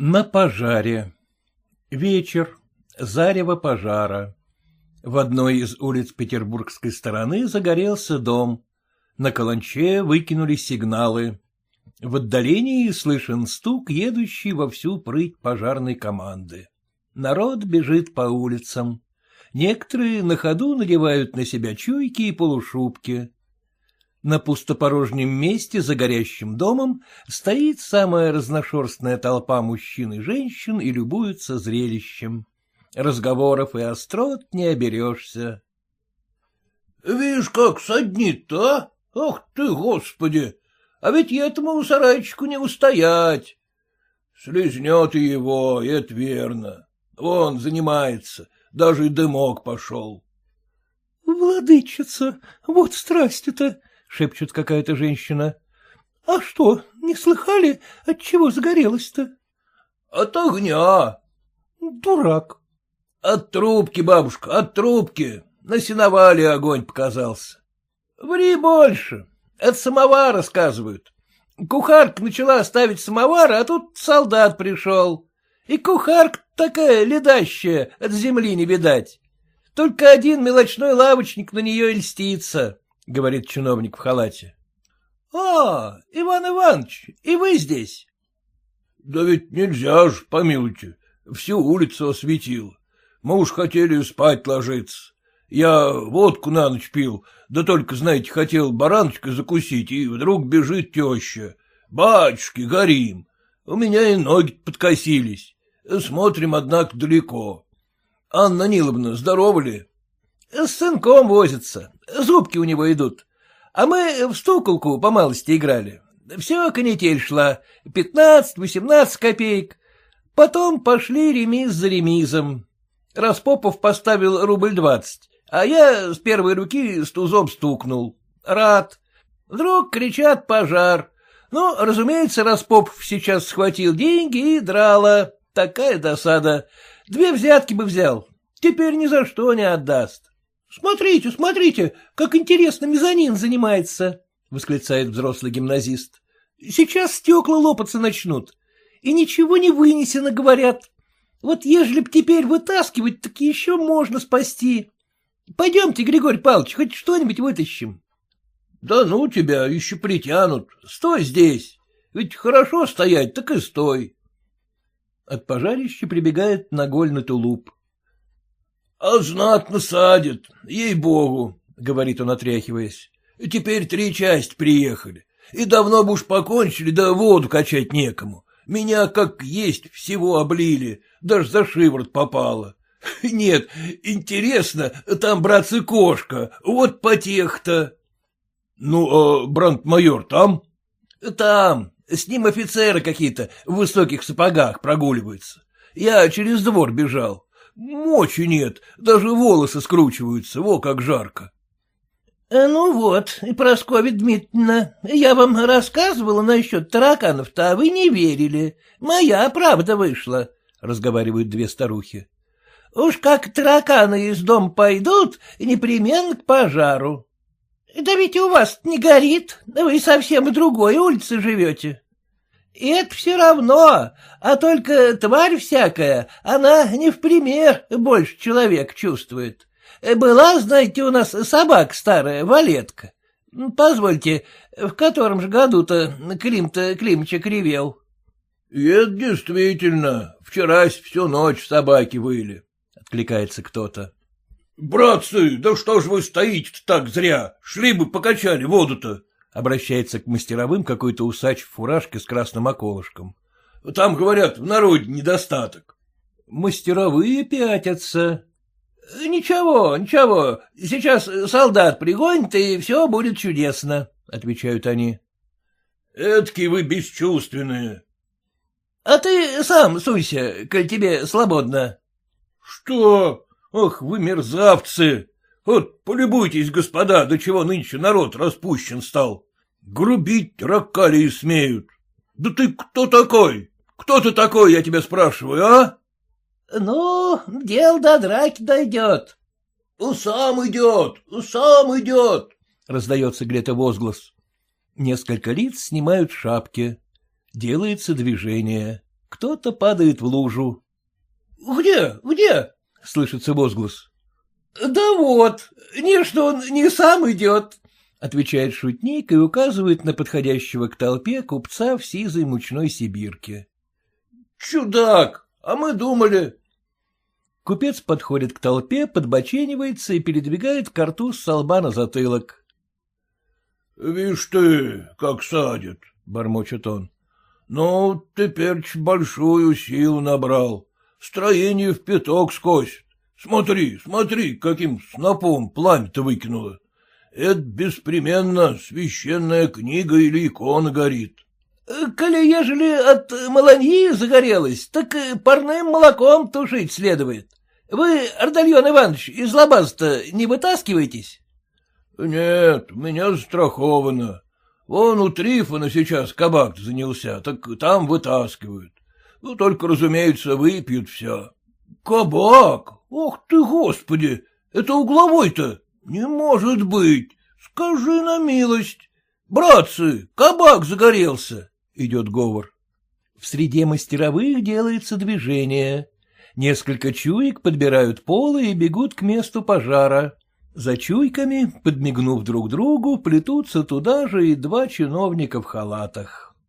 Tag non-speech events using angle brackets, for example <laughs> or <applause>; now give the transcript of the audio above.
На пожаре. Вечер. Зарево пожара. В одной из улиц петербургской стороны загорелся дом. На каланче выкинули сигналы. В отдалении слышен стук, едущий во всю прыть пожарной команды. Народ бежит по улицам. Некоторые на ходу надевают на себя чуйки и полушубки. На пустопорожнем месте за горящим домом стоит самая разношерстная толпа мужчин и женщин и любуются зрелищем. Разговоров и острот не оберешься. — Видишь, как саднит-то, а? Ах ты, господи! А ведь этому сарайчику не устоять. Слезнет и его, это верно. Вон, занимается, даже и дымок пошел. — Владычица, вот страсть-то! — шепчет какая-то женщина. — А что, не слыхали, от чего загорелось-то? — От огня. — Дурак. — От трубки, бабушка, от трубки. На сеновале огонь показался. — Ври больше. От самовара рассказывают. Кухарка начала ставить самовар, а тут солдат пришел. И кухарка такая ледащая, от земли не видать. Только один мелочной лавочник на нее льстится. — говорит чиновник в халате. — А, Иван Иванович, и вы здесь? — Да ведь нельзя ж, помилуйте, всю улицу осветил. Мы уж хотели спать ложиться. Я водку на ночь пил, да только, знаете, хотел бараночка закусить, и вдруг бежит теща. Батюшки, горим. У меня и ноги подкосились. Смотрим, однако, далеко. Анна Ниловна, здорова ли? С сынком возится, зубки у него идут. А мы в стуколку по малости играли. Все канитель шла, пятнадцать-восемнадцать копеек. Потом пошли ремиз за ремизом. Распопов поставил рубль двадцать, а я с первой руки с тузом стукнул. Рад. Вдруг кричат пожар. Ну, разумеется, Распопов сейчас схватил деньги и драла. Такая досада. Две взятки бы взял. Теперь ни за что не отдаст. — Смотрите, смотрите, как интересно мезонин занимается, — восклицает взрослый гимназист. — Сейчас стекла лопаться начнут. И ничего не вынесено, говорят. Вот ежели б теперь вытаскивать, так еще можно спасти. Пойдемте, Григорий Павлович, хоть что-нибудь вытащим. — Да ну тебя, еще притянут. Стой здесь. Ведь хорошо стоять, так и стой. От пожарища прибегает нагольный тулуп. — А знатно садит, ей-богу, — говорит он, отряхиваясь. — Теперь три части приехали. И давно бы уж покончили, да воду качать некому. Меня, как есть, всего облили, даже за шиворот попало. <laughs> Нет, интересно, там, братцы, кошка, вот потех-то. Ну, а бранд-майор там? Там, с ним офицеры какие-то в высоких сапогах прогуливаются. Я через двор бежал. Мочи нет, даже волосы скручиваются, во как жарко. Э, — Ну вот, Прасковья Дмитриевна, я вам рассказывала насчет тараканов-то, а вы не верили. Моя правда вышла, — разговаривают две старухи. — Уж как тараканы из дома пойдут, непременно к пожару. — Да ведь у вас не горит, вы совсем в другой улице живете. И это все равно, а только тварь всякая, она не в пример больше человек чувствует. Была, знаете, у нас собака старая, валетка. Позвольте, в котором же году-то Клим-то Климчик ревел? — Это действительно, вчерась всю ночь собаки выли, — откликается кто-то. — Братцы, да что ж вы стоите-то так зря? Шли бы покачали воду-то. Обращается к мастеровым какой-то усач в фуражке с красным околышком. — Там, говорят, в народе недостаток. Мастеровые пятятся. — Ничего, ничего, сейчас солдат пригонит, и все будет чудесно, — отвечают они. — Эдакие вы бесчувственные. — А ты сам суйся, коль тебе свободно. — Что? Ах, вы мерзавцы! Вот полюбуйтесь, господа, до чего нынче народ распущен стал. Грубить ракалии смеют. Да ты кто такой? Кто ты такой, я тебя спрашиваю, а? Ну, дел до драки дойдет. Сам идет, сам идет, раздается где-то возглас. Несколько лиц снимают шапки. Делается движение. Кто-то падает в лужу. — Где, где? — слышится возглас. — Да вот, не что он не сам идет, — отвечает шутник и указывает на подходящего к толпе купца в сизой мучной сибирке. — Чудак, а мы думали... Купец подходит к толпе, подбоченивается и передвигает картуз с лба на затылок. — Вишь ты, как садит, — бормочет он. — Ну, теперь большую силу набрал. Строение в пяток скосит. Смотри, смотри, каким снопом пламя-то выкинуло. Это беспременно священная книга или икона горит. — Коли ежели от маланьи загорелось, так парным молоком тушить следует. Вы, Ардальон Иванович, из лабаз-то не вытаскиваетесь? — Нет, меня застраховано. Вон у Трифона сейчас кабак занялся, так там вытаскивают. Ну, только, разумеется, выпьют все. — Кабак? Ох ты, господи! Это угловой-то? Не может быть! Скажи на милость. Братцы, кабак загорелся! — идет говор. В среде мастеровых делается движение. Несколько чуек подбирают полы и бегут к месту пожара. За чуйками, подмигнув друг другу, плетутся туда же и два чиновника в халатах.